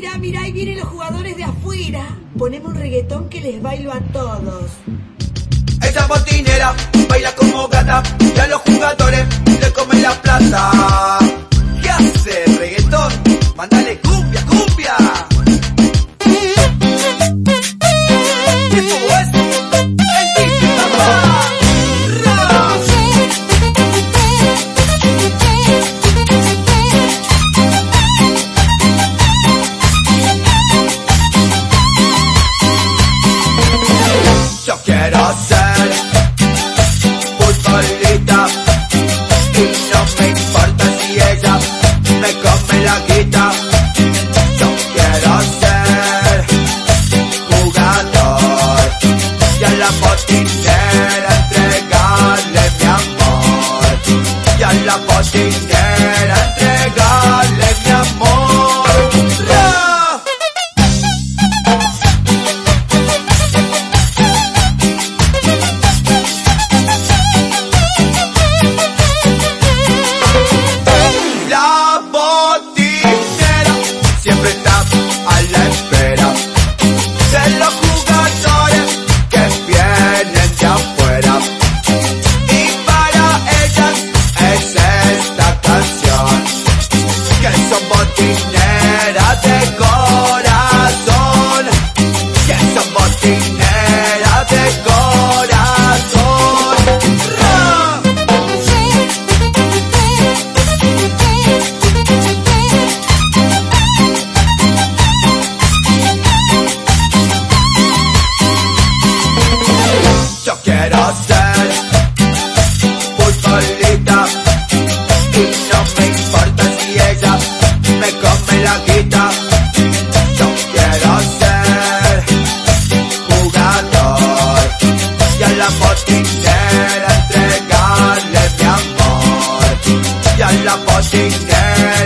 Mira, mira, ahí vienen los jugadores de afuera. Ponemos un reggaetón que les bailo a todos. Esa botinera baila como gata y a los jugadores le comen la plata. ¿Qué hace reggaetón? Mándale y a la botinera entregarle mi amor. Y a la botinera botinera entregarle mi amor. Y a la botinera